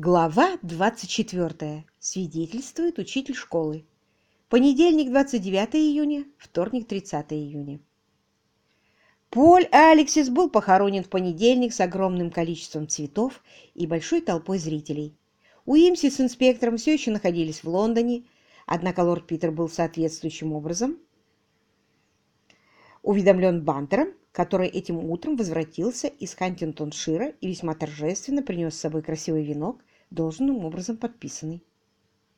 Глава 24. Свидетельствует учитель школы. Понедельник, 29 июня, вторник, 30 июня. Поль Алексис был похоронен в понедельник с огромным количеством цветов и большой толпой зрителей. Уимси с инспектором все еще находились в Лондоне, однако лорд Питер был соответствующим образом уведомлен Бантером, который этим утром возвратился из Хантингтоншира и весьма торжественно принес с собой красивый венок, должным образом подписанный.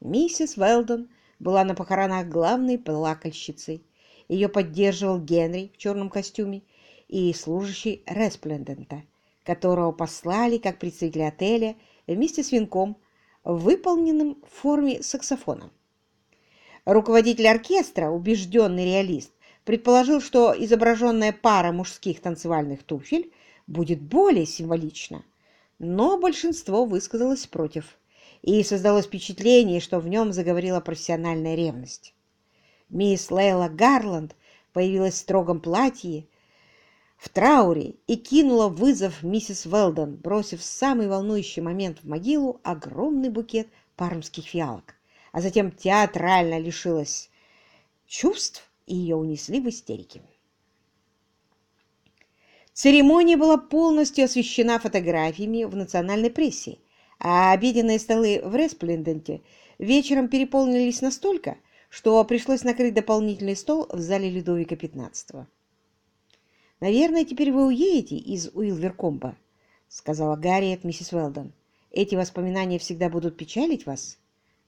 Миссис Велдон была на похоронах главной плакальщицей. Ее поддерживал Генри в черном костюме и служащий Респлендента, которого послали как представителя отеля вместе с венком, выполненным в форме саксофона. Руководитель оркестра, убежденный реалист, предположил, что изображенная пара мужских танцевальных туфель будет более символична, но большинство высказалось против, и создалось впечатление, что в нем заговорила профессиональная ревность. Мисс Лейла Гарланд появилась в строгом платье, в трауре и кинула вызов миссис Велдон, бросив в самый волнующий момент в могилу огромный букет пармских фиалок, а затем театрально лишилась чувств и ее унесли в истерике. Церемония была полностью освещена фотографиями в национальной прессе, а обеденные столы в Респленденте вечером переполнились настолько, что пришлось накрыть дополнительный стол в зале Людовика XV. «Наверное, теперь вы уедете из Уилверкомба», — сказала Гарриет миссис Уэлдон. «Эти воспоминания всегда будут печалить вас?»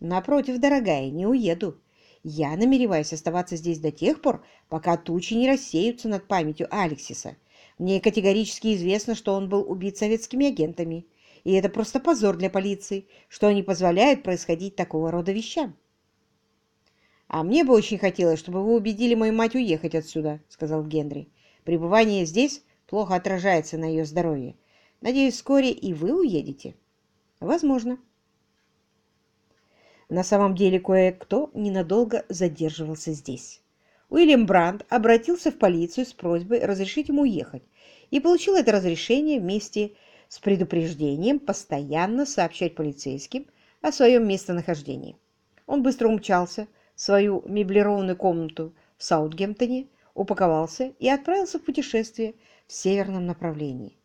«Напротив, дорогая, не уеду. Я намереваюсь оставаться здесь до тех пор, пока тучи не рассеются над памятью Алексиса. Мне категорически известно, что он был убит советскими агентами. И это просто позор для полиции, что они позволяют происходить такого рода вещам. «А мне бы очень хотелось, чтобы вы убедили мою мать уехать отсюда», — сказал Генри. «Пребывание здесь плохо отражается на ее здоровье. Надеюсь, вскоре и вы уедете». «Возможно». На самом деле кое-кто ненадолго задерживался здесь. Уильям Брандт обратился в полицию с просьбой разрешить ему уехать и получил это разрешение вместе с предупреждением постоянно сообщать полицейским о своем местонахождении. Он быстро умчался в свою меблированную комнату в Саутгемптоне, упаковался и отправился в путешествие в северном направлении.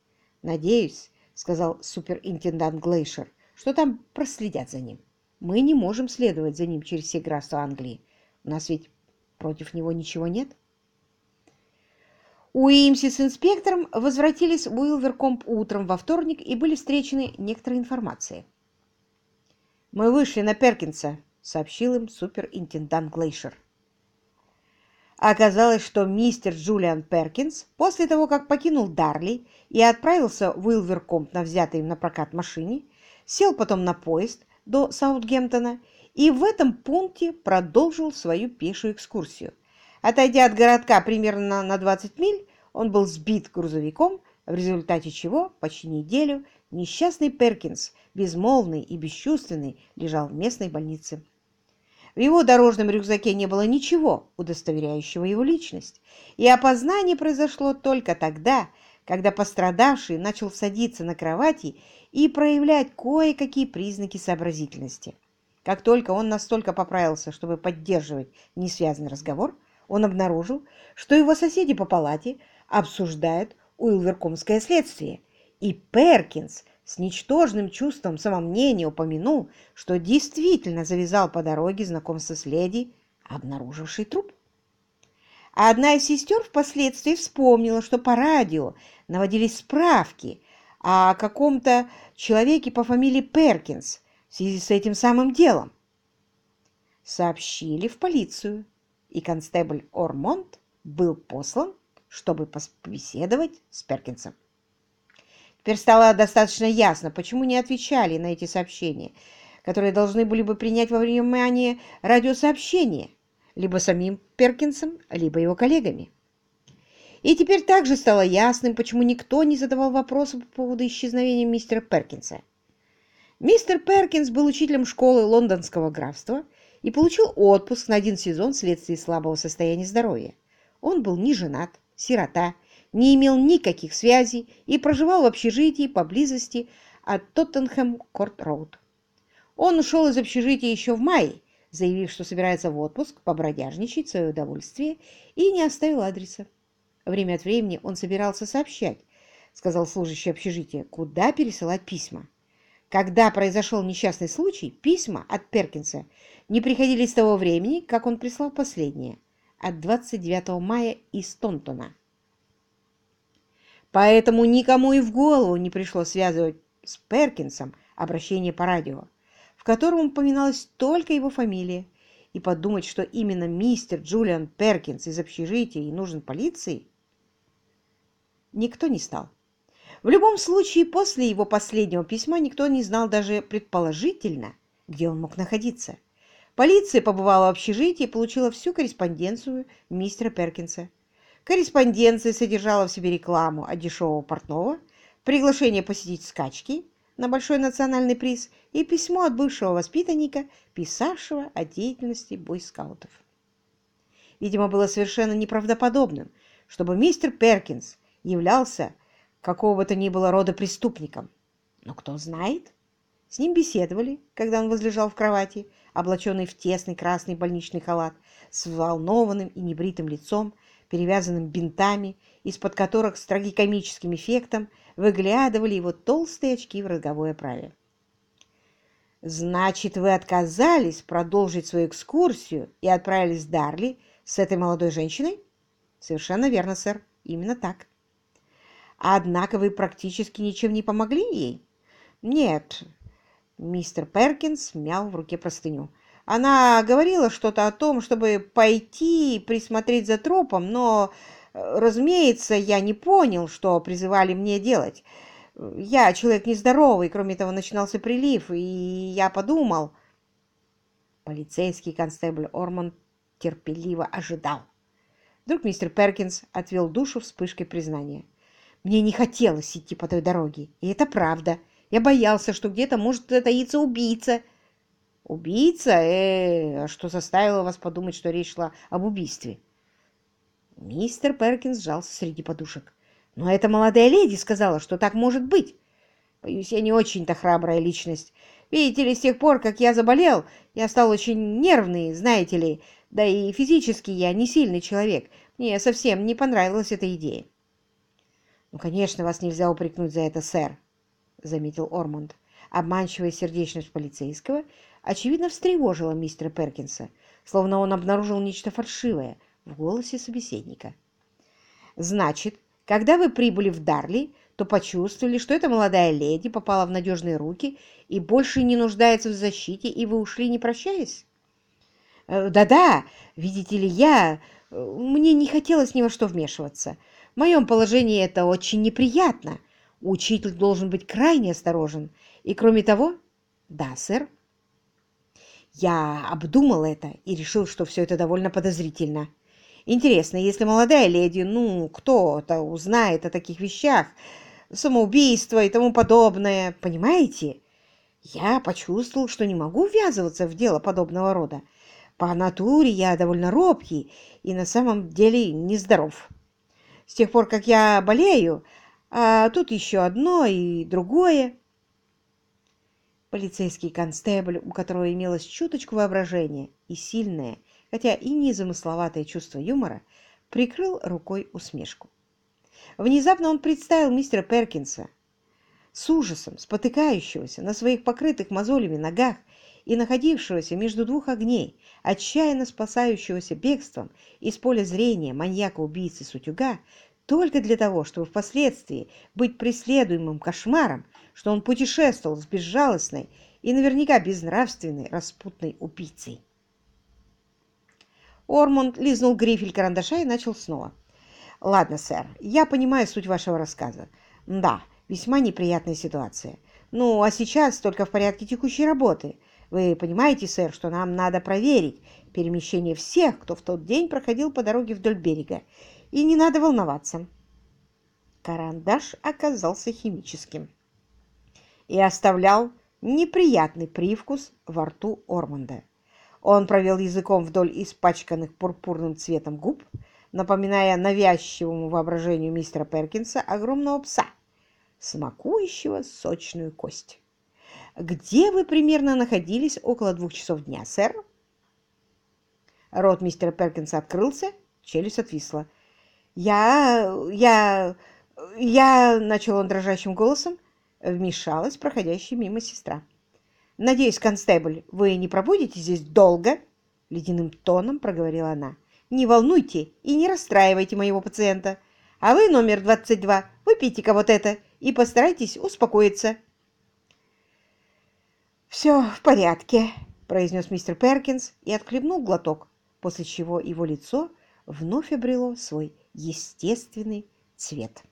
«Надеюсь», — сказал суперинтендант Глейшер, — «что там проследят за ним». Мы не можем следовать за ним через все графства Англии. У нас ведь против него ничего нет. Уимси с инспектором возвратились в Уилверкомп утром во вторник и были встречены некоторой информацией. «Мы вышли на Перкинса», — сообщил им суперинтендант Глейшер. Оказалось, что мистер Джулиан Перкинс после того, как покинул Дарли и отправился в Уилверкомп на взятой им на прокат машине, сел потом на поезд, до Саутгемптона и в этом пункте продолжил свою пешую экскурсию. Отойдя от городка примерно на 20 миль, он был сбит грузовиком, в результате чего почти неделю несчастный Перкинс, безмолвный и бесчувственный, лежал в местной больнице. В его дорожном рюкзаке не было ничего, удостоверяющего его личность, и опознание произошло только тогда, когда пострадавший начал садиться на кровати и проявлять кое-какие признаки сообразительности. Как только он настолько поправился, чтобы поддерживать несвязанный разговор, он обнаружил, что его соседи по палате обсуждают уилверкомское следствие, и Перкинс с ничтожным чувством самомнения упомянул, что действительно завязал по дороге знакомство с леди, обнаружившей труп. А одна из сестер впоследствии вспомнила, что по радио наводились справки о каком-то человеке по фамилии Перкинс в связи с этим самым делом. Сообщили в полицию, и констебль Ормонт был послан, чтобы побеседовать с Перкинсом. Теперь стало достаточно ясно, почему не отвечали на эти сообщения, которые должны были бы принять во внимание радиосообщения, либо самим Перкинсом, либо его коллегами. И теперь также стало ясным, почему никто не задавал вопросов по поводу исчезновения мистера Перкинса. Мистер Перкинс был учителем школы лондонского графства и получил отпуск на один сезон вследствие слабого состояния здоровья. Он был не женат, сирота, не имел никаких связей и проживал в общежитии поблизости от Тоттенхэм-Корт-Роуд. Он ушел из общежития еще в мае, заявив, что собирается в отпуск, побродяжничать в свое удовольствие, и не оставил адреса. Время от времени он собирался сообщать, сказал служащий общежития, куда пересылать письма. Когда произошел несчастный случай, письма от Перкинса не приходили с того времени, как он прислал последнее, от 29 мая из Тонтона. Поэтому никому и в голову не пришло связывать с Перкинсом обращение по радио, в котором упоминалась только его фамилия, и подумать, что именно мистер Джулиан Перкинс из общежития и нужен полиции, никто не стал. В любом случае, после его последнего письма никто не знал даже предположительно, где он мог находиться. Полиция побывала в общежитии и получила всю корреспонденцию мистера Перкинса. Корреспонденция содержала в себе рекламу от дешевого портного, приглашение посетить скачки на большой национальный приз и письмо от бывшего воспитанника, писавшего о деятельности бойскаутов. Видимо, было совершенно неправдоподобным, чтобы мистер Перкинс являлся какого бы то ни было рода преступником. Но кто знает? С ним беседовали, когда он возлежал в кровати, облаченный в тесный красный больничный халат, с взволнованным и небритым лицом, перевязанным бинтами, из-под которых с трагикомическим эффектом выглядывали его толстые очки в роговой оправе. «Значит, вы отказались продолжить свою экскурсию и отправились в Дарли с этой молодой женщиной?» «Совершенно верно, сэр. Именно так». Однако вы практически ничем не помогли ей? Нет. Мистер Перкинс мял в руке простыню. Она говорила что-то о том, чтобы пойти присмотреть за тропом, но, разумеется, я не понял, что призывали мне делать. Я человек нездоровый, кроме того, начинался прилив, и я подумал... Полицейский констебль Орман терпеливо ожидал. Вдруг мистер Перкинс отвел душу вспышкой признания. Мне не хотелось идти по той дороге, и это правда. Я боялся, что где-то может таиться убийца. Убийца? Э, а что заставило вас подумать, что речь шла об убийстве? Мистер Перкинс сжался среди подушек. Но эта молодая леди сказала, что так может быть. Боюсь, я не очень-то храбрая личность. Видите ли, с тех пор, как я заболел, я стал очень нервный, знаете ли, да и физически я не сильный человек. Мне совсем не понравилась эта идея. «Ну, конечно, вас нельзя упрекнуть за это, сэр», — заметил Ормонд. Обманчивая сердечность полицейского, очевидно, встревожила мистера Перкинса, словно он обнаружил нечто фальшивое в голосе собеседника. «Значит, когда вы прибыли в Дарли, то почувствовали, что эта молодая леди попала в надежные руки и больше не нуждается в защите, и вы ушли, не прощаясь?» «Э, «Да-да, видите ли, я... Э, мне не хотелось ни во что вмешиваться. В моем положении это очень неприятно. Учитель должен быть крайне осторожен. И кроме того... Да, сэр. Я обдумал это и решил, что все это довольно подозрительно. Интересно, если молодая леди, ну, кто-то узнает о таких вещах, самоубийство и тому подобное, понимаете? Я почувствовал, что не могу ввязываться в дело подобного рода. По натуре я довольно робкий и на самом деле нездоров с тех пор, как я болею, а тут еще одно и другое. Полицейский констебль, у которого имелось чуточку воображения и сильное, хотя и незамысловатое чувство юмора, прикрыл рукой усмешку. Внезапно он представил мистера Перкинса с ужасом, спотыкающегося на своих покрытых мозолями ногах и находившегося между двух огней, отчаянно спасающегося бегством из поля зрения маньяка-убийцы Сутюга, только для того, чтобы впоследствии быть преследуемым кошмаром, что он путешествовал с безжалостной и наверняка безнравственной распутной убийцей. Ормонд лизнул грифель карандаша и начал снова. «Ладно, сэр, я понимаю суть вашего рассказа. Да, весьма неприятная ситуация. Ну, а сейчас только в порядке текущей работы. Вы понимаете, сэр, что нам надо проверить перемещение всех, кто в тот день проходил по дороге вдоль берега. И не надо волноваться. Карандаш оказался химическим и оставлял неприятный привкус во рту Орманда. Он провел языком вдоль испачканных пурпурным цветом губ, напоминая навязчивому воображению мистера Перкинса огромного пса, смакующего сочную кость. «Где вы примерно находились около двух часов дня, сэр?» Рот мистера Перкинса открылся, челюсть отвисла. «Я... я... я...» — начал он дрожащим голосом. Вмешалась проходящая мимо сестра. «Надеюсь, констебль, вы не пробудете здесь долго?» — ледяным тоном проговорила она. «Не волнуйте и не расстраивайте моего пациента. А вы, номер 22, выпейте-ка вот это и постарайтесь успокоиться». «Все в порядке», — произнес мистер Перкинс и отхлебнул глоток, после чего его лицо вновь обрело свой естественный цвет.